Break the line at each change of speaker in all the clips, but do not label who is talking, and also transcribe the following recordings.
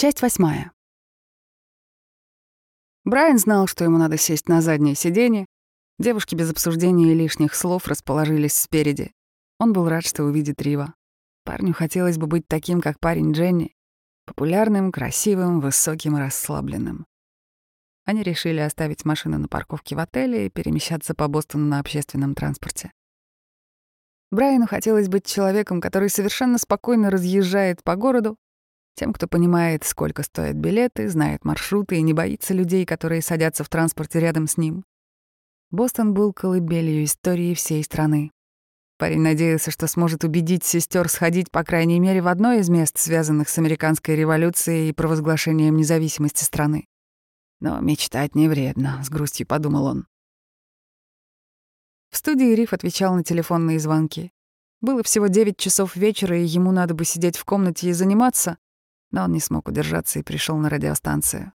Часть восьмая. Брайан знал, что ему надо сесть на заднее сиденье. Девушки без обсуждения и лишних слов расположились спереди. Он был рад, что увидит Рива. Парню хотелось бы быть таким, как парень Дженни. Популярным, красивым, высоким расслабленным. Они решили оставить машину на парковке в отеле и перемещаться по Бостону на общественном транспорте. Брайану хотелось быть человеком, который совершенно спокойно разъезжает по городу, тем, кто понимает, сколько стоят билеты, знает маршруты и не боится людей, которые садятся в транспорте рядом с ним. Бостон был колыбелью истории всей страны. Парень надеялся, что сможет убедить сестер сходить, по крайней мере, в одно из мест, связанных с американской революцией и провозглашением независимости страны. Но мечтать не вредно, с грустью подумал он. В студии Риф отвечал на телефонные звонки. Было всего 9 часов вечера, и ему надо бы сидеть в комнате и заниматься, но он не смог удержаться и пришел на радиостанцию.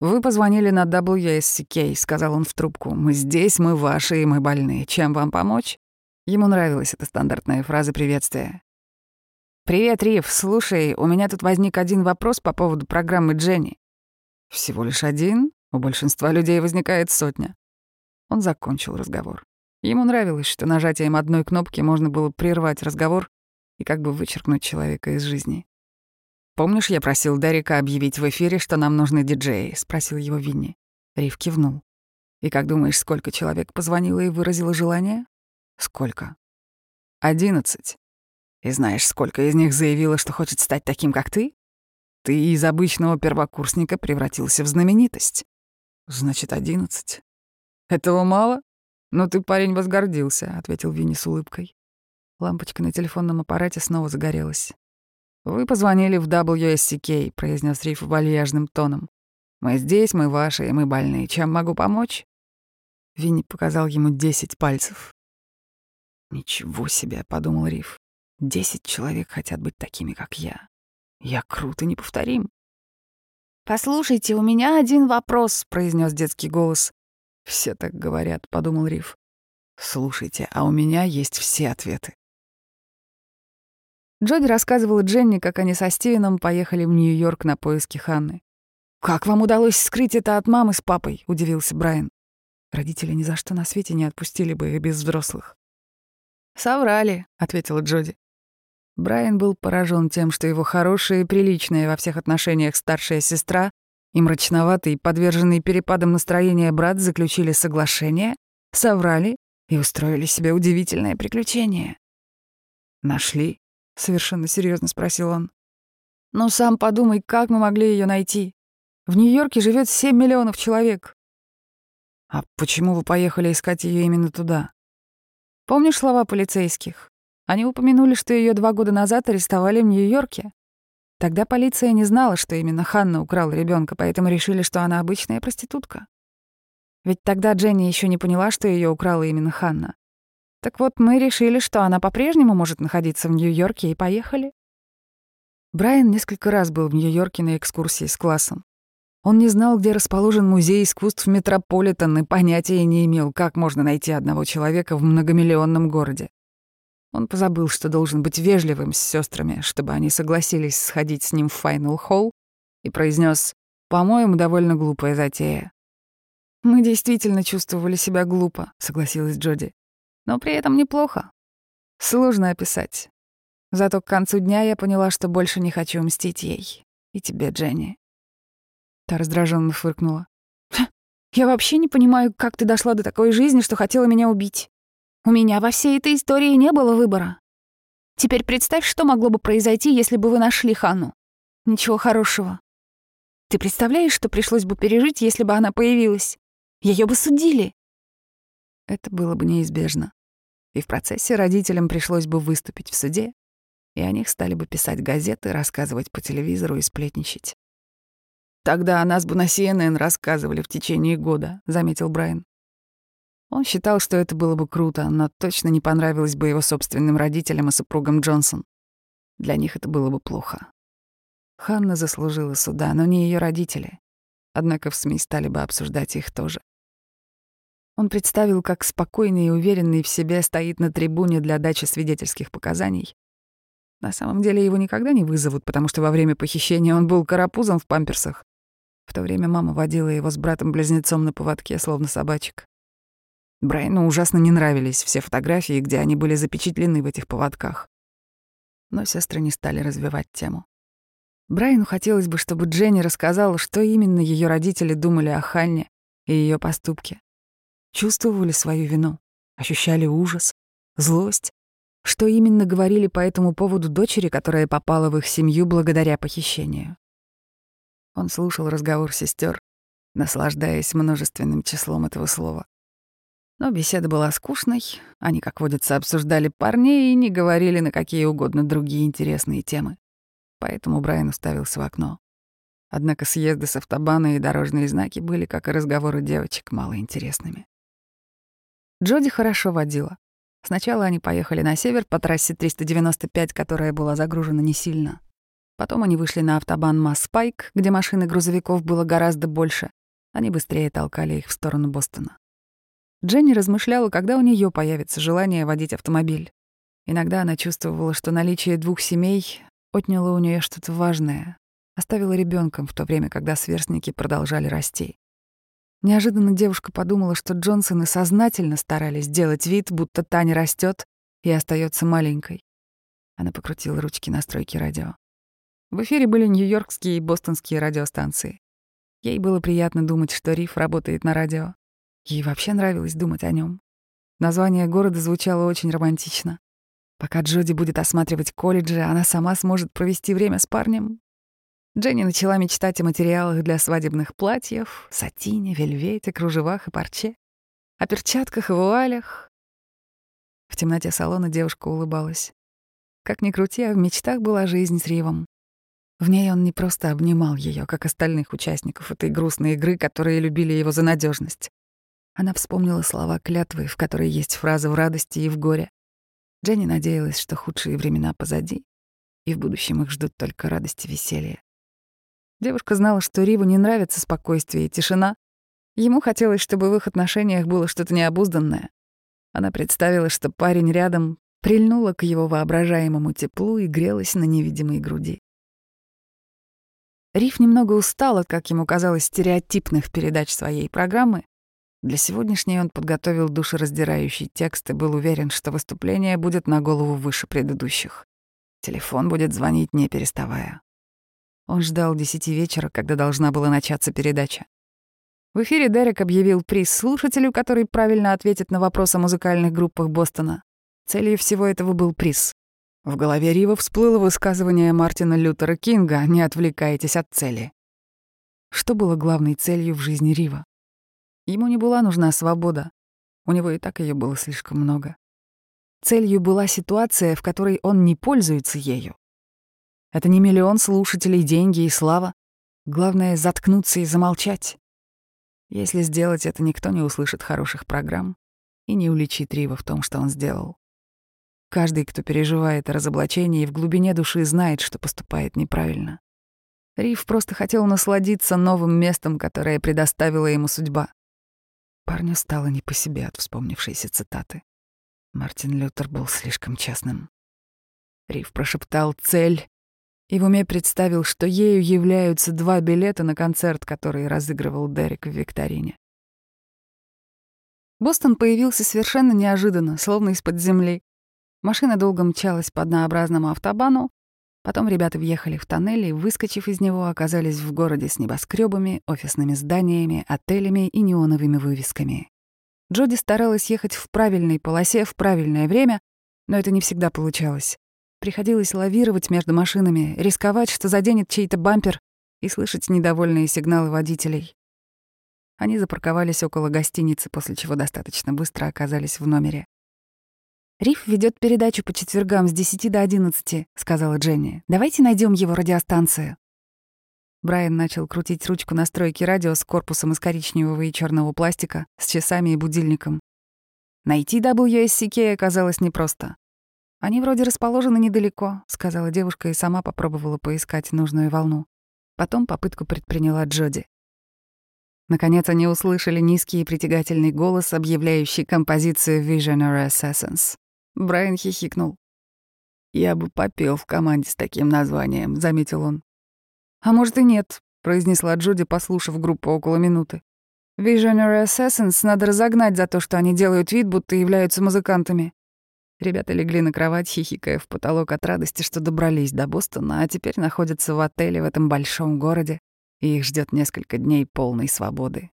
«Вы позвонили на WSCK», — сказал он в трубку. «Мы здесь, мы ваши, и мы больны. Чем вам помочь?» Ему нравилась эта стандартная фраза приветствия. «Привет, Рив. Слушай, у меня тут возник один вопрос по поводу программы Дженни». «Всего лишь один? У большинства людей возникает сотня». Он закончил разговор. Ему нравилось, что нажатием одной кнопки можно было прервать разговор и как бы вычеркнуть человека из жизни. «Помнишь, я просил Дарика объявить в эфире, что нам нужны диджеи?» — спросил его Винни. Рив кивнул. «И как думаешь, сколько человек позвонило и выразило желание?» Сколько? Одиннадцать. И знаешь, сколько из них заявило, что хочет стать таким, как ты? Ты из обычного первокурсника превратился в знаменитость. Значит, одиннадцать. Этого мало? Ну ты, парень, возгордился, ответил Винни с улыбкой. Лампочка на телефонном аппарате снова загорелась. «Вы позвонили в WSCK», — произнес Риф вальяжным тоном. «Мы здесь, мы ваши, и мы больные. Чем могу помочь?» Винни показал ему десять пальцев. «Ничего себе», — подумал Риф. «Десять человек хотят быть такими, как я. Я круто неповторим».
«Послушайте, у меня один вопрос», — произнес детский голос.
«Все так говорят», — подумал Риф. «Слушайте, а у меня есть все ответы». Джоди рассказывала Дженни, как они со Стивеном поехали в Нью-Йорк на поиски Ханны. «Как вам удалось скрыть это от мамы с папой?» — удивился Брайан. Родители ни за что на свете не отпустили бы их без взрослых.
«Соврали», —
ответила Джоди. Брайан был поражен тем, что его хорошая и приличная во всех отношениях старшая сестра и мрачноватый, подверженный перепадам настроения брат заключили соглашение, соврали и устроили себе удивительное приключение. «Нашли?» — совершенно серьезно спросил он. «Ну сам подумай, как мы могли ее найти? В Нью-Йорке живет 7 миллионов человек». «А почему вы поехали искать ее именно туда?» Помнишь слова полицейских? Они упомянули, что ее два года назад арестовали в Нью-Йорке. Тогда полиция не знала, что именно Ханна украла ребенка, поэтому решили, что она обычная проститутка. Ведь тогда Дженни еще не поняла, что ее украла именно Ханна. Так вот, мы решили, что она по-прежнему может находиться в Нью-Йорке, и поехали. Брайан несколько раз был в Нью-Йорке на экскурсии с классом. Он не знал, где расположен музей искусств Метрополитен и понятия не имел, как можно найти одного человека в многомиллионном городе. Он позабыл, что должен быть вежливым с сестрами, чтобы они согласились сходить с ним в Файнал Холл, и произнес: «По-моему, довольно глупая затея». «Мы действительно чувствовали себя глупо», — согласилась Джоди. «Но при этом неплохо. Сложно описать. Зато к концу дня я поняла, что больше не хочу мстить ей. И тебе, Дженни. Та раздраженно фыркнула. «Я вообще не понимаю, как ты дошла до такой жизни, что хотела меня убить. У меня во всей этой истории не было выбора. Теперь представь, что могло бы произойти, если бы вы нашли Ханну. Ничего хорошего. Ты представляешь, что пришлось бы пережить, если бы она появилась? Ее бы судили». Это было бы неизбежно. И в процессе родителям пришлось бы выступить в суде, и о них стали бы писать газеты, рассказывать по телевизору и сплетничать. Тогда о нас бы на CNN рассказывали в течение года, заметил Брайан. Он считал, что это было бы круто, но точно не понравилось бы его собственным родителям и супругам Джонсон. Для них это было бы плохо. Ханна заслужила суда, но не ее родители. Однако в СМИ стали бы обсуждать их тоже. Он представил, как спокойный и уверенный в себе стоит на трибуне для дачи свидетельских показаний. На самом деле его никогда не вызовут, потому что во время похищения он был карапузом в памперсах. В то время мама водила его с братом-близнецом на поводке, словно собачек. Брайану ужасно не нравились все фотографии, где они были запечатлены в этих поводках. Но сестры не стали развивать тему. Брайану хотелось бы, чтобы Дженни рассказала, что именно ее родители думали о Ханне и ее поступке. Чувствовали свою вину, ощущали ужас, злость, что именно говорили по этому поводу дочери, которая попала в их семью благодаря похищению. Он слушал разговор сестер, наслаждаясь множественным числом этого слова. Но беседа была скучной, они, как водится, обсуждали парней и не говорили на какие угодно другие интересные темы. Поэтому Брайан уставился в окно. Однако съезды с автобана и дорожные знаки были, как и разговоры девочек, малоинтересными. Джоди хорошо водила. Сначала они поехали на север по трассе 395, которая была загружена не сильно. Потом они вышли на автобан Масс-Спайк, где машин и грузовиков было гораздо больше. Они быстрее толкали их в сторону Бостона. Дженни размышляла, когда у нее появится желание водить автомобиль. Иногда она чувствовала, что наличие двух семей отняло у нее что-то важное, оставила ребенком в то время, когда сверстники продолжали расти. Неожиданно девушка подумала, что Джонсоны сознательно старались сделать вид, будто Таня растет и остается маленькой. Она покрутила ручки настройки радио. В эфире были нью-йоркские и бостонские радиостанции. Ей было приятно думать, что Риф работает на радио. Ей вообще нравилось думать о нем. Название города звучало очень романтично. Пока Джоди будет осматривать колледжи, она сама сможет провести время с парнем, Дженни начала мечтать о материалах для свадебных платьев, сатине, вельвете, кружевах и парче, о перчатках и вуалях. В темноте салона девушка улыбалась. Как ни крути, а в мечтах была жизнь с Ривом. В ней он не просто обнимал ее, как остальных участников этой грустной игры, которые любили его за надежность. Она вспомнила слова клятвы, в которой есть фраза в радости и в горе. Дженни надеялась, что худшие времена позади, и в будущем их ждут только радость и веселье. Девушка знала, что Риву не нравится спокойствие и тишина. Ему хотелось, чтобы в их отношениях было что-то необузданное. Она представила, что парень рядом прильнула к его воображаемому теплу и грелась на невидимой груди. Риф немного устал от, как ему казалось, стереотипных передач своей программы. Для сегодняшней он подготовил душераздирающий текст и был уверен, что выступление будет на голову выше предыдущих. Телефон будет звонить, не переставая. Он ждал десяти вечера, когда должна была начаться передача. В эфире Дерек объявил приз слушателю, который правильно ответит на вопрос о музыкальных группах Бостона. Целью всего этого был приз. В голове Рива всплыло высказывание Мартина Лютера Кинга «Не отвлекайтесь от цели». Что было главной целью в жизни Рива? Ему не была нужна свобода. У него и так ее было слишком много. Целью была ситуация, в которой он не пользуется ею, это не миллион слушателей, деньги и слава. Главное — заткнуться и замолчать. Если сделать это, никто не услышит хороших программ и не уличит Рива в том, что он сделал. Каждый, кто переживает о разоблачении, в глубине души знает, что поступает неправильно. Рив просто хотел насладиться новым местом, которое предоставила ему судьба. Парню стало не по себе от вспомнившейся цитаты. Мартин Лютер был слишком честным. Рив прошептал «цель», и в уме представил, что ею являются два билета на концерт, который разыгрывал Дерек в викторине. Бостон появился совершенно неожиданно, словно из-под земли. Машина долго мчалась по однообразному автобану, потом ребята въехали в тоннель и, выскочив из него, оказались в городе с небоскребами, офисными зданиями, отелями и неоновыми вывесками. Джоди старалась ехать в правильной полосе в правильное время, но это не всегда получалось. Приходилось лавировать между машинами, рисковать, что заденет чей-то бампер, и слышать недовольные сигналы водителей. Они запарковались около гостиницы, после чего достаточно быстро оказались в номере. «Риф ведет передачу по четвергам с 10 до 11», — сказала Дженни. «Давайте найдем его радиостанцию». Брайан начал крутить ручку настройки радио с корпусом из коричневого и черного пластика, с часами и будильником. Найти WSCK оказалось непросто. «Они вроде расположены недалеко», — сказала девушка и сама попробовала поискать нужную волну. Потом попытку предприняла Джоди. Наконец они услышали низкий и притягательный голос, объявляющий композицию Visionary Assassins. Брайан хихикнул. «Я бы попел в команде с таким названием», — заметил он.
«А может и нет», — произнесла Джуди, послушав группу около минуты. «Visionary Assassins надо разогнать за то, что они делают вид, будто являются музыкантами».
Ребята легли на кровать, хихикая в потолок от радости, что добрались до Бостона, а теперь находятся в отеле в этом большом городе, и их ждет несколько дней полной свободы.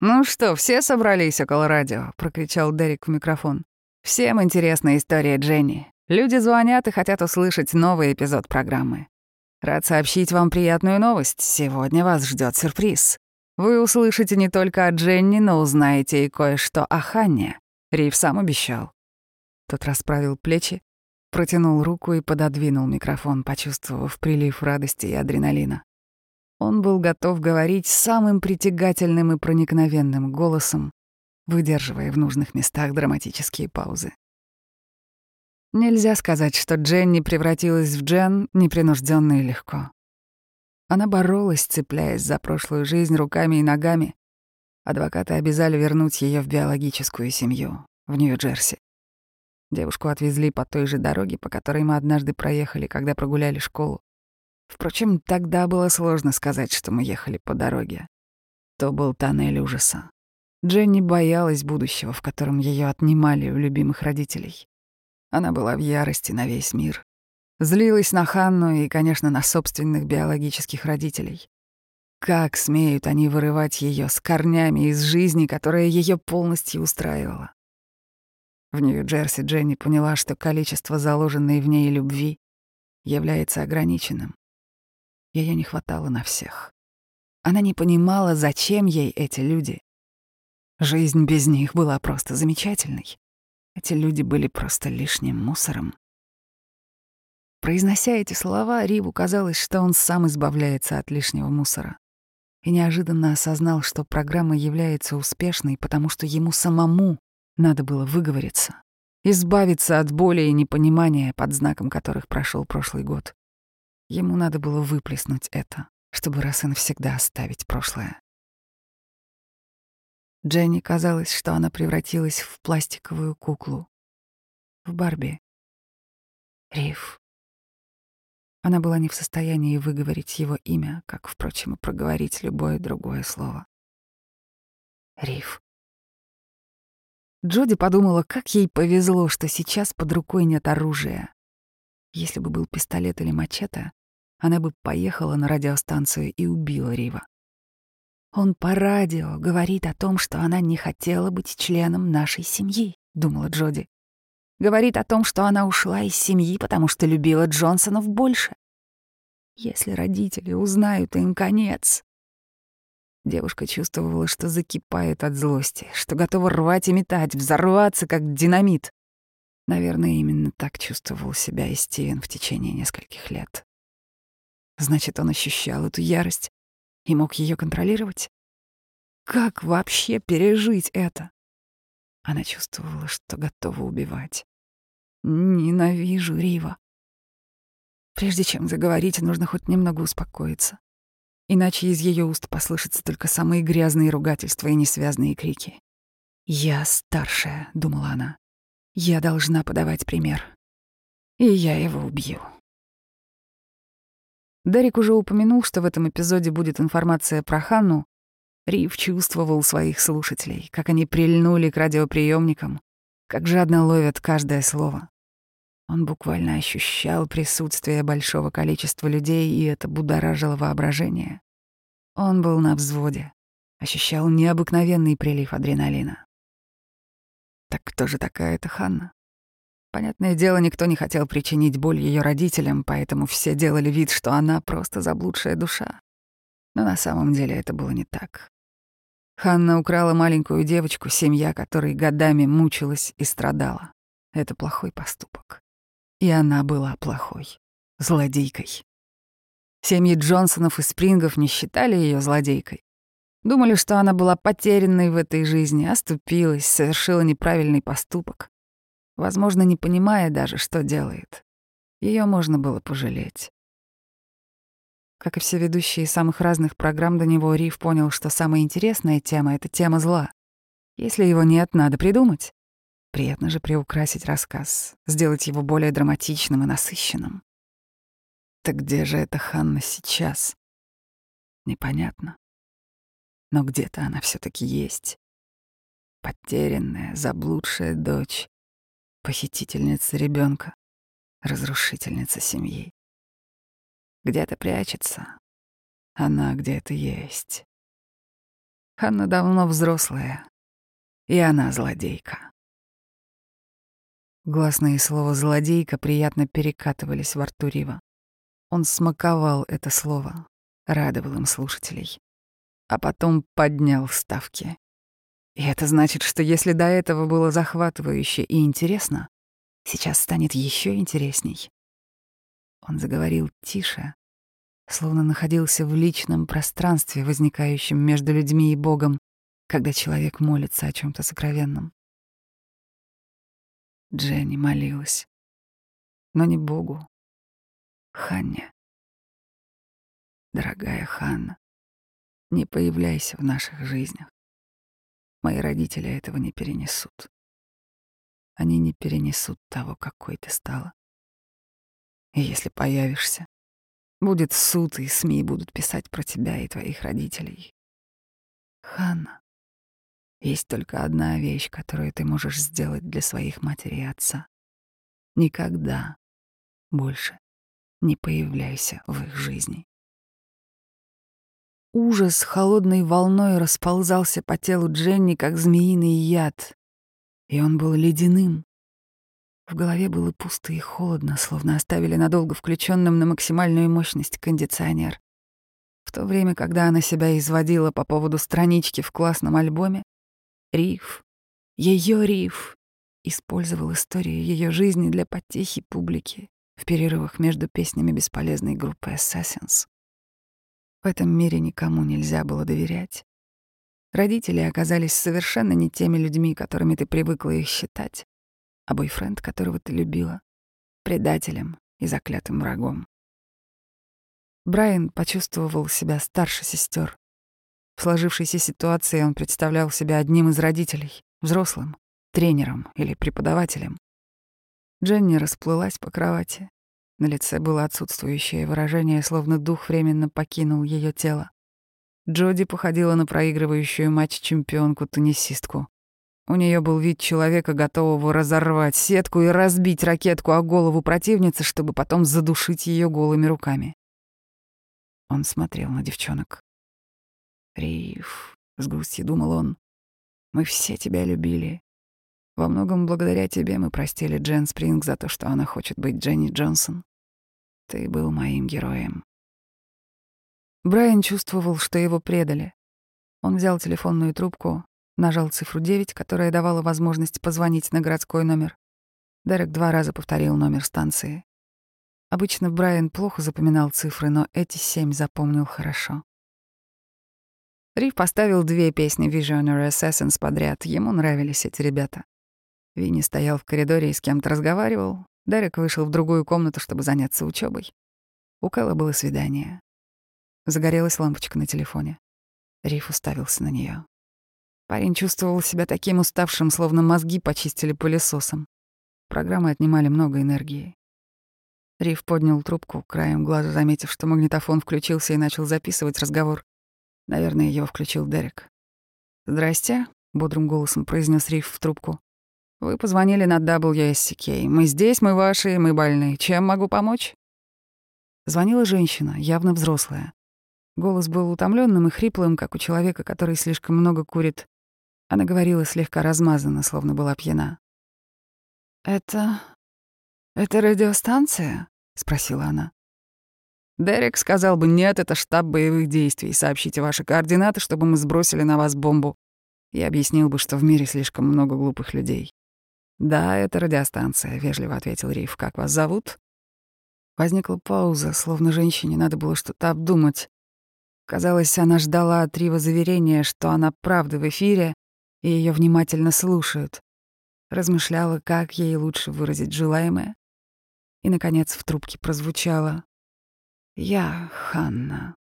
«Ну что, все собрались около радио?» — прокричал Дерек в микрофон. «Всем интересна история Дженни. Люди звонят и хотят услышать новый эпизод программы. Рад сообщить вам приятную новость. Сегодня вас ждет сюрприз. Вы услышите не только о Дженни, но узнаете и кое-что о Ханне. Рив сам обещал. Тот расправил плечи, протянул руку и пододвинул микрофон, почувствовав прилив радости и адреналина. Он был готов говорить самым притягательным и проникновенным голосом, выдерживая в нужных местах драматические паузы. Нельзя сказать, что Дженни превратилась в Джен непринужденно и легко. Она боролась, цепляясь за прошлую жизнь руками и ногами. Адвокаты обязали вернуть ее в биологическую семью, в Нью-Джерси. Девушку отвезли по той же дороге, по которой мы однажды проехали, когда прогуляли школу. Впрочем, тогда было сложно сказать, что мы ехали по дороге. То был тоннель ужаса. Дженни боялась будущего, в котором ее отнимали у любимых родителей. Она была в ярости на весь мир. Злилась на Ханну и, конечно, на собственных биологических родителей. Как смеют они вырывать ее с корнями из жизни, которая ее полностью устраивала? В Нью-Джерси Дженни поняла, что количество заложенной в ней любви является ограниченным. Ее не хватало на всех. Она не понимала, зачем ей эти люди. Жизнь без них была просто замечательной. Эти люди были просто лишним мусором. Произнося эти слова, Риву казалось, что он сам избавляется от лишнего мусора. И неожиданно осознал, что программа является успешной, потому что ему самому надо было выговориться, избавиться от боли и непонимания, под знаком которых прошел прошлый год. Ему надо было выплеснуть это, чтобы раз и навсегда оставить прошлое. Дженни казалось, что она превратилась в пластиковую куклу. В Барби. Риф. Она была не в состоянии выговорить его имя, как, впрочем, и проговорить любое другое слово. Риф. Джоди подумала, как ей повезло, что сейчас под рукой нет оружия. Если бы был пистолет или мачете, она бы поехала на радиостанцию и убила Рива. Он по радио говорит о том, что она не хотела быть членом нашей семьи, думала Джоди. Говорит о том, что она ушла из семьи, потому что любила Джонсонов больше. Если родители узнают, им конец. Девушка чувствовала, что закипает от злости, что готова рвать и метать, взорваться, как динамит. Наверное, именно так чувствовал себя и Стивен в течение нескольких лет. Значит, он ощущал эту ярость и мог ее контролировать? Как вообще пережить это? Она чувствовала, что готова убивать. Ненавижу Рива. Прежде чем заговорить, нужно хоть немного успокоиться. Иначе из ее уст послышатся только самые грязные ругательства и несвязные крики. «Я старшая», — думала она. «Я должна подавать пример. И я его убью». Дерек уже упомянул, что в этом эпизоде будет информация про Ханну. Рив чувствовал своих слушателей, как они прильнули к радиоприемникам, как жадно ловят каждое слово. Он буквально ощущал присутствие большого количества людей, и это будоражило воображение. Он был на взводе, ощущал необыкновенный прилив адреналина. Так кто же такая эта Ханна? Понятное дело, никто не хотел причинить боль ее родителям, поэтому все делали вид, что она просто заблудшая душа. Но на самом деле это было не так. Ханна украла маленькую девочку, семья которой годами мучилась и страдала. Это плохой поступок. И она была плохой. Злодейкой. Семьи Джонсонов и Спрингов не считали ее злодейкой. Думали, что она была потерянной в этой жизни, оступилась, совершила неправильный поступок возможно, не понимая даже, что делает. Ее можно было пожалеть. Как и все ведущие самых разных программ до него, Рив понял, что самая интересная тема — это тема зла. Если его нет, надо придумать. Приятно же приукрасить рассказ, сделать его более драматичным и насыщенным. Так где же эта Ханна сейчас? Непонятно. Но где-то она все таки есть. Потерянная, заблудшая дочь, похитительница ребенка, разрушительница семьи. Где-то прячется. Она где-то есть. Ханна давно взрослая, и она злодейка. Гласные слова «злодейка» приятно перекатывались во рту Рива. Он смаковал это слово, радовал им слушателей, а потом поднял ставки. И это значит, что если до этого было захватывающе и интересно, сейчас станет еще интересней. Он заговорил тише, словно находился в личном пространстве, возникающем между людьми и Богом, когда человек молится о чем то сокровенном. Дженни молилась. Но не Богу. Ханне. Дорогая Ханна, не появляйся в наших жизнях. Мои родители этого не перенесут. Они не перенесут того, какой ты стала. И если появишься, будет суд, и СМИ будут писать про тебя и твоих родителей. Ханна, есть только одна вещь, которую ты можешь сделать для своих матери и отца. Никогда больше не появляйся в их жизни. Ужас холодной волной расползался по телу Дженни, как змеиный яд, и он был ледяным. В голове было пусто и холодно, словно оставили надолго включенным на максимальную мощность кондиционер. В то время, когда она себя изводила по поводу странички в классном альбоме, Риф, ее Риф, использовал историю ее жизни для потехи публики в перерывах между песнями бесполезной группы Assassins. В этом мире никому нельзя было доверять. Родители оказались совершенно не теми людьми, которыми ты привыкла их считать, а бойфренд, которого ты любила, предателем и заклятым врагом. Брайан почувствовал себя старше сестер, в сложившейся ситуации он представлял себя одним из родителей, взрослым, тренером или преподавателем. Дженни расплылась по кровати. На лице было отсутствующее выражение, словно дух временно покинул ее тело. Джоди походила на проигрывающую матч-чемпионку-теннисистку. У нее был вид человека, готового разорвать сетку и разбить ракетку о голову противницы, чтобы потом задушить ее голыми руками. Он смотрел на девчонок. Риф, с грустью думал он, мы все тебя любили. Во многом благодаря тебе мы простили Джен Спринг за то, что она хочет быть Дженни Джонсон. Ты был моим героем. Брайан чувствовал, что его предали. Он взял телефонную трубку, нажал цифру 9, которая давала возможность позвонить на городской номер. Дерек два раза повторил номер станции. Обычно Брайан плохо запоминал цифры, но эти семь запомнил хорошо. Риф поставил две песни Visionary Assassins подряд. Ему нравились эти ребята. Винни стоял в коридоре и с кем-то разговаривал. Дерек вышел в другую комнату, чтобы заняться учебой. У Кэлла было свидание. Загорелась лампочка на телефоне. Риф уставился на нее. Парень чувствовал себя таким уставшим, словно мозги почистили пылесосом. Программы отнимали много энергии. Риф поднял трубку, краем глаза заметив, что магнитофон включился и начал записывать разговор. Наверное, его включил Дерек. «Здрасте», — бодрым голосом произнес Риф в трубку. «Вы позвонили на WSCK. Мы здесь, мы ваши, мы больны. Чем могу помочь?» Звонила женщина, явно взрослая. Голос был утомленным и хриплым, как у человека, который слишком много курит. Она говорила слегка размазанно, словно была пьяна. «Это... это радиостанция?» — спросила она. Дерек сказал бы, нет, это штаб боевых действий, сообщите ваши координаты, чтобы мы сбросили на вас бомбу. Я объяснил бы, что в мире слишком много глупых людей. «Да, это радиостанция», — вежливо ответил Риф. «Как вас зовут?» Возникла пауза, словно женщине надо было что-то обдумать. Казалось, она ждала от Рива заверения, что она правда в эфире, и ее внимательно слушают. Размышляла, как ей лучше выразить желаемое. И, наконец, в трубке прозвучало «Я Ханна».